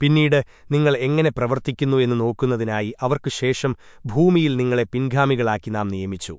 പിന്നീട് നിങ്ങൾ എങ്ങനെ പ്രവർത്തിക്കുന്നു എന്ന് നോക്കുന്നതിനായി അവർക്കു ശേഷം ഭൂമിയിൽ നിങ്ങളെ പിൻഗാമികളാക്കി നാം നിയമിച്ചു.